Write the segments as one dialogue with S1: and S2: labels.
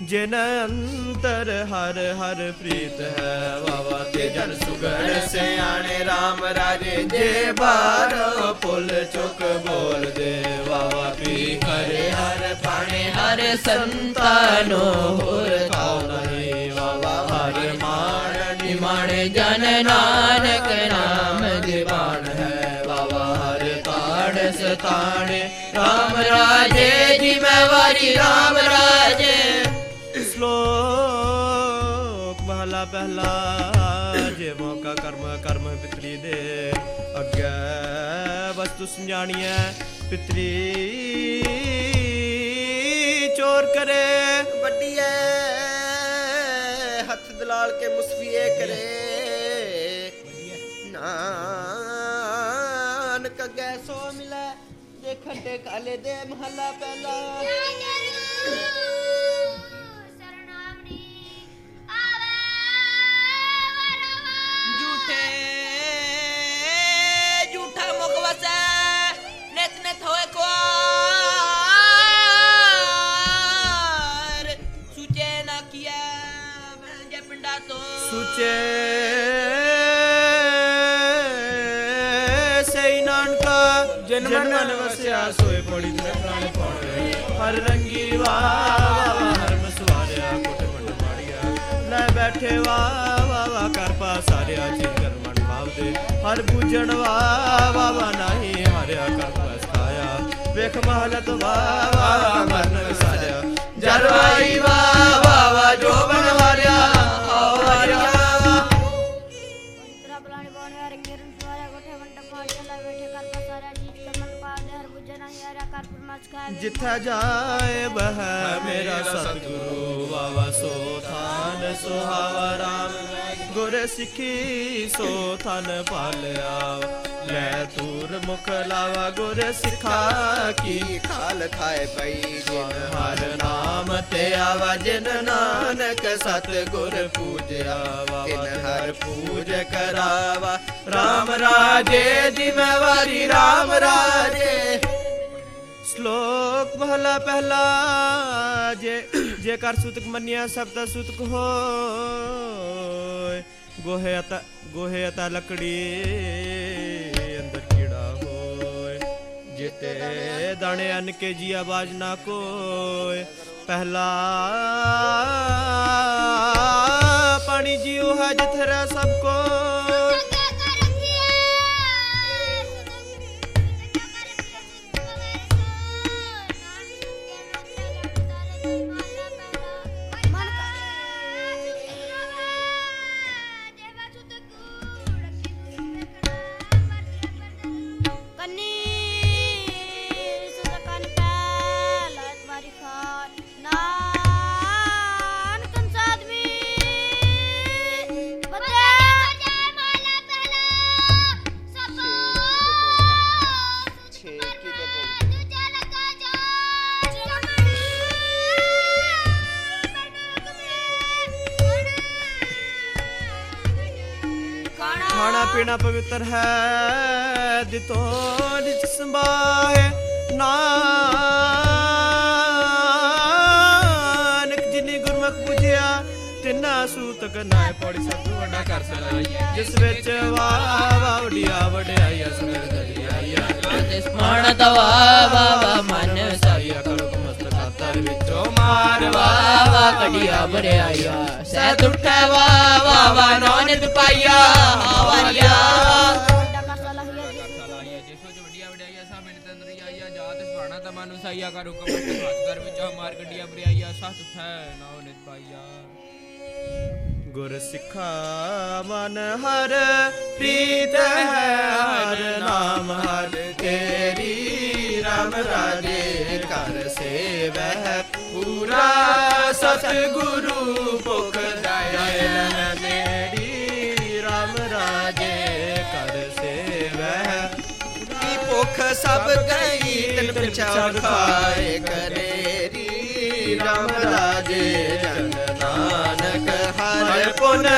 S1: ਜਿਨ ਅੰਤਰ ਹਰ ਹਰ ਪ੍ਰੀਤ ਹੈ ਵਾਵਾ ਤੇ ਜਨ ਸੁਗੜ ਸਿਆਣੇ RAM ਰਾਜੇ ਜੇ ਬਾਰੋ ਪੁੱਲ ਚੁੱਕ ਬੋਲਦੇ ਵਾਵਾ ਪੀ ਹਰੇ ਹਰ ਪਾਣੇ
S2: ਹਰ ਸੰਤਾਨੋ ਹੋਰ
S1: ਕਾਉ ਨਹੀਂ ਵਾਵਾ ਹਰ ਮਾਣ
S2: ਨਿਮਾਣ ਜਨ ਨਾਨਕ ਨਾਮ
S1: ਦੀਵਾਨ ਹੈ ਵਾਵਾ ਹਰ ਤਾੜ ਸਤਾਣੇ
S2: ਰਾਮ ਰਾਜੇ ਜੀ ਮੈਂ ਵਾਰੀ ਰਾਮ ਰਾਜੇ
S1: ਪਹਿਲਾ ਜਿਵੋਂ ਕਾ ਕਰਮ ਕਰਮ ਪਿਤਰੀ ਦੇ ਅੱਗੇ ਵਸਤੂ ਸਮਝਾਣੀਐ ਪਿਤਰੀ ਚੋਰ ਕਰੇ।
S3: ਵੱਡੀ ਐ ਹੱਥ ਦਲਾਲ ਕੇ ਮੁਸਫੀਏ ਕਰੇ। ਨਾਨਕ ਅੱਗੇ ਸੋ ਮਿਲੇ ਜੇ ਖੱਟੇ ਕਾਲੇ ਦੇ ਮਹੱਲਾ ਪਹਿਲਾ
S1: ਮਨ ਵਸਿਆ ਸੋਏ ਪੜੀ ਤੇ ਪ੍ਰਾਣ ਪਾਉਣੇ। ਹਰ ਰੰਗੀ ਵਾ ਹਰ ਮਸਵਾਰਿਆ ਕੋਟ ਲੈ ਬੈਠੇ ਵਾ ਵਾ ਵਾ ਕਰ ਪਾਸਾਰਿਆ ਚਿਤ ਕਰ ਮਨ ਭਾਵਦੇ। ਹਰ ਪੂਜਣ ਵਾ ਵਾ ਵਾ ਨਹੀਂ ਵੇਖ ਮਹਲਤ ਵਾ ਵਾ ਮਨ ਵਿਸਾਰਿਆ। ਜਰਵਾਈ ਵਾ ਵਾ ਵਾ ਜੋ ਬਣਵਾਰਿਆ ਆਵਾਰਿਆ ਜਿੱਥਾ ਜਾਏ ਬਹ ਮੇਰਾ ਸਤਿਗੁਰੂ ਵਾਵਾ ਸੋ ਥਾਨ ਸੁਹਾਵਾ ਰਾਮ। ਗੁਰ ਸਿੱਖੀ ਸੋ ਥਨ ਪਾਲਿਆ ਲੈ ਤੂਰ ਮੁਖ ਲਾਵਾ ਗੁਰ ਸਿਖਾ ਕੀ।
S3: ਖਾਲ ਖਾਏ ਪਈ ਜਿਨ
S1: ਹਰ ਨਾਮ ਤੇ ਆਵਾ ਜਿਨ ਨਾਨਕ ਸਤ ਗੁਰ ਪੂਜਿਆ ਵਾਵਾ
S3: ਤਿਨ
S1: ਹਰ ਪੂਜ ਕਰਾਵਾ। RAM ਰਾਜੇ ਦੀ ਮੈਂ ਵਾਰੀ RAM ਰਾਜੇ। ਸ਼ਲੋਕ ਮਹਲਾ ਪਹਿਲਾ ਜੇ ਜੇ ਕਰ ਸੁਤਕ ਮੰਨਿਆ ਸਭ ਦਾ ਸੁਤਕ ਹੋਏ। ਗੋਹੇ ਅਤਾ ਗੋਹੇ ਅਤਾ ਲੱਕੜੀ। ਜਿਤੇ ਦਾਣੇ ਅਨ ਕੇ ਜੀ ਆਵਾਜ਼ ਨਾ ਕੋਏ। ਪਹਿਲਾ ਪਾਣੀ ਜੀਉ ਹੈ ਜਿਥਰਾ ਸਭ ਪੀਣਾ ਪਵਿੱਤਰ ਹੈ ਦਿਤੋ ਨਿਜ ਸੰਭਾਏ ਨਾਨਕ ਜਿਨੇ ਗੁਰਮੁਖ ਪੁਜਿਆ, ਤਿੰਨਾ ਸੂਤ ਨਾਏ ਪੌੜੀ ਸਭ ਤੋਂ ਵੱਡਾ ਕਰ ਸਲਾਈ ਜਿਸ ਵਿੱਚ ਵਾਹ ਵਾਹ ਵਡਿਆ, ਵਡਿਆਈਆ ਸਮੇਰ ਦਰਿਆਈਆ।
S2: ਮਨ ਤਵਾ ਬਾਬਾ ਮਨ
S1: ਸਾਈਆ ਕਰੋ। ਵਿੱਚੋਂ ਮਾਰ
S2: ਵਾ ਕੜੀਆ ਬਰਿਆਇਆ ਸਹਿ ਤੁਠੈ ਵਾ ਵਾ ਵਾ ਪਾਈਆ ਹਾਵਰਿਆ
S4: ਵੱਡਾ ਕਰ
S5: ਕਰ ਹੁਕਮ ਕਰ ਵਿੱਚੋਂ ਮਾਰ ਗੱਡੀਆਂ ਬਰਿਆਈਆ ਸਤ ਉਠੈ ਨਾਉ ਨਿਤ ਪਾਈਆ
S1: ਗੁਰ ਸਿੱਖਾ ਮਨ ਹਰ ਪ੍ਰੀਤ ਹੈ, ਹਰ ਨਾਮ ਹਰ ਤੇਰੀ ਰਾਮ ਰਾਜੇ। ਸੇਵੈ ਪੂਰਾ ਸਤਿਗੁਰੂ ਭੁਖ ਦਇਆਲ ਮੇਰੀ RAM ਰਾਜੇ ਕਰ ਸੇਵੈ।
S3: ਕੀ ਭੁੱਖ ਸਭ ਗਈ ਤਿਨ ਪਿਛਾੜ ਖਾਏ ਕਰੇ ਰੀ
S1: ਰਾਮ ਰਾਜੇ ਜਨ ਨਾਨਕ ਹਰ ਪੁਨ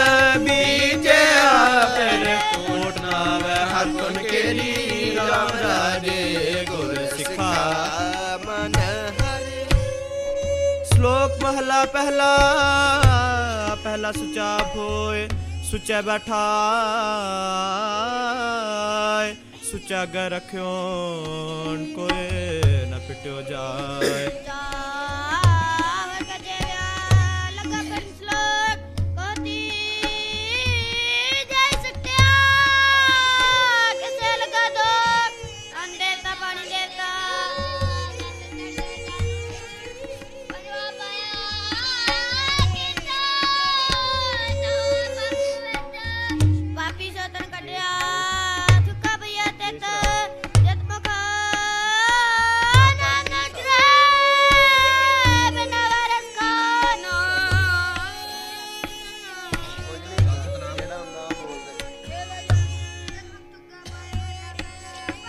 S1: ਬੀਜਿਆ, ਫਿਰ ਕੋਟ ਨਾਵੇ ਹਰ ਪੁਨ ਕੇਰੀ, ਰਾਮ ਰਾਜੇ ਮਹਲਾ ਪਹਿਲਾ ਪਹਿਲਾ ਸੁਚਾ ਹੋਏ ਸੁਚੈ ਬੈਠਾ ਸੁਚਾ ਗ ਰਖਿਓ ਕੋਈ ਨਾ ਪਿਟਿਓ
S4: ਜਾ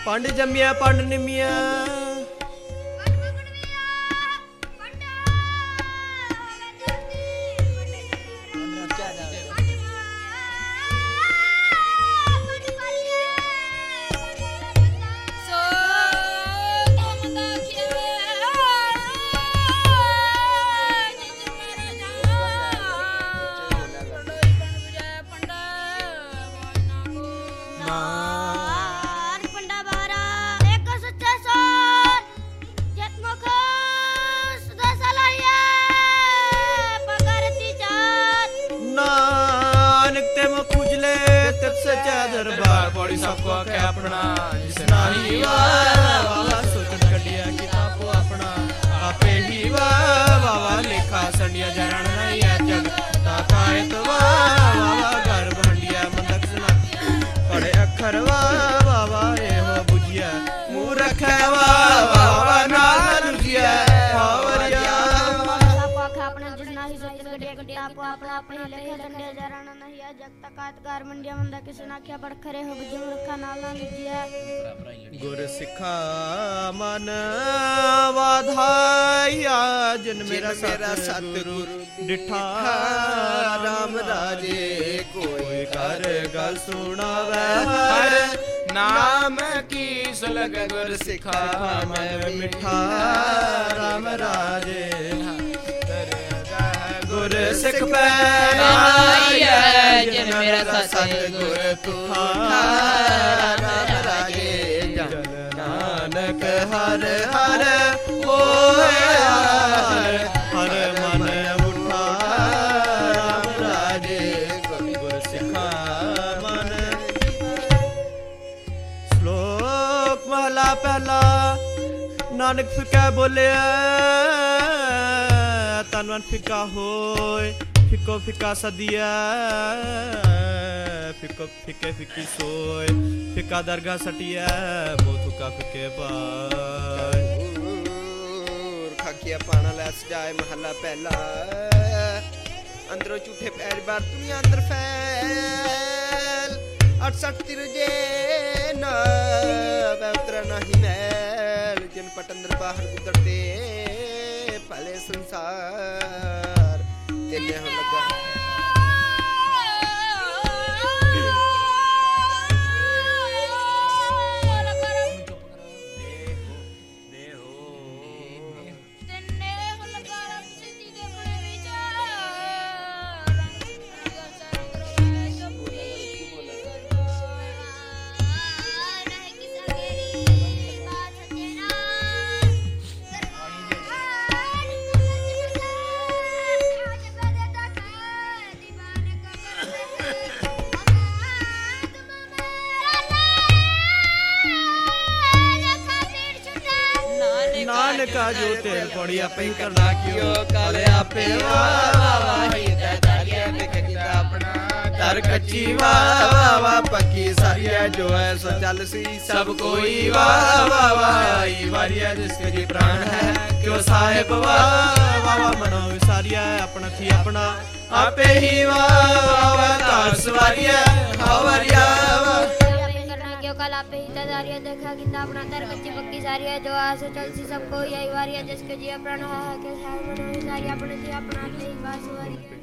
S1: पांडे जमिया पांडे निमिया ਆਪੇ ਹੀ ਵਾਵਾ ਲੇਖਾ ਸੰਡਿਆ ਜਰਣ
S4: ਕੱਢਿਆ ਕਿਤਾਬੋ ਆਪਣਾ ਆਪਣੇ ਲੇਖੇ ਸੰਡਿਆ ਜਰਣ ਨਹੀਂ ਹੈ ਜਗ ਤਾ ਕਾਇਤ ਘਰ ਮੰਡਿਆ ਮੰਦਾ ਕਿਸੇ ਨਾ ਆਖਿਆ ਬੜ ਖਰੇ ਹੋ ਬੁਝੇ ਰੱਖਾ ਨਾਲ ਨਾ ਲੁਝਿਆ
S1: ਗੁਰ ਸਿੱਖਾ ਮਨ ਵਾਧਾਇਆ ਜਿਨ ਮੇਰਾ
S3: ਮੇਰਾ
S1: ਸਤਿਗੁਰੂ
S3: ਸਤਿਗੁਰੂ
S1: ਡਿਠਾ
S3: ਰਾਮ ਰਾਜੇ
S1: ਕੋਈ ਕਰ ਗੱਲ ਸੁਣਾਵੇ। ਹਰ
S5: ਨਾਮ ਕੀ ਸੁਲਗ ਗੁਰ
S1: ਸਿਖਾ ਮੈਂ ਮਿਠਾ ਰਾਮ ਰਾਜੇ। ਗੁਰ ਸਿੱਖ ਪੈ
S2: ਜਿਨ ਮੇਰਾ ਸਤਿਗੁਰ
S1: ਤੁਖਾ
S3: ਰਾਮ ਰਾਜੇ
S1: ਜਨ ਨਾਨਕ ਹਰ ਹਰ ਹੋਏ ਹਰ ਮਨ ਉਠਾ, ਰਾਮ ਰਾਜੇ ਗੁਰ ਸਿਖਾ ਮਨ। ਸ਼ਲੋਕ ਮਹਲਾ ਪਹਿਲਾ, ਨਾਨਕ ਫਿਕਾ ਬੋਲਿਆ ਤਨ ਮਨ ਫਿਕਾ ਹੋਏ, ਫਿਕੋ ਫਿਕਾ ਸਦੀਆ ਫਿਕੋ ਫਿਕੇ ਫਿਕੀ ਸੋਏ, ਫਿਕਾ ਦਰਗਾ ਸਟਿਆ ਮੋਥੁਕਾ ਫਿਕੇ
S3: ਖਾਕੀਆ ਪਾਣਾ ਲੈ ਸਜਾਏ ਮਹੱਲਾ ਪਹਿਲਾ। ਅੰਦਰੋਂ ਝੂਠੇ ਪੈਰ ਬਾਰ ਦੁਨੀਆ ਅੰਦਰ ਫੈਲ। 68 ਤਿਰਜੇ ਨਾ ਬੈਤਰ ਨਹੀਂ ਮੈਲ ਜਿਨ ਪਟ ਅੰਦਰ ਬਾਹਰ ਗੁਦਰਦੇ ਭਲੇ ਸੰਸਾਰ ਤੇਨੇ ਹੁਣ ਲੱਗਾ
S1: ਨਾਨਕਾ ਜੋ ਤੇਲ ਪੜੀ ਆਪੇ ਕਰਨਾ ਕਿਉ ਕਲੇ ਆਪੇ ਵਾ ਵਾ ਵਾ ਹੀ ਤੇ ਦਰਿਆ ਵਿਖ ਕੀਤਾ ਆਪਣਾ।
S3: ਦਰ ਕੱਚੀ ਵਾ ਵਾ ਪੱਕੀ ਸਾਰੀਆ ਜੋ ਹੈ ਸੋ ਚੱਲ ਸੀ
S1: ਸਭ ਕੋਈ ਵਾ ਵਾ ਵਾ ਆਈ ਵਾਰੀਆ ਜਿਸ ਕੇ ਜੀ ਪ੍ਰਾਣ ਹੈ ਕਿਉ ਸਾਹਿਬ ਵਾ ਵਾ ਵਾ ਮਨੋ ਵਿਸਾਰੀਆ ਆਪਣਾ ਥੀ ਆਪਣਾ ਆਪੇ ਹੀ ਵਾ ਵਾ ਵਾ ਧਾਰ ਸਵਾਰੀਆ ਹਾਵਰੀਆ
S4: कल आप ही तदारिया देखा कि अपना दर कच्ची पक्की सारी है जो आसे चल सी सबको यही वारी है जिसके जिया प्राण है के सारे अपने जी अपना ही बास वारी है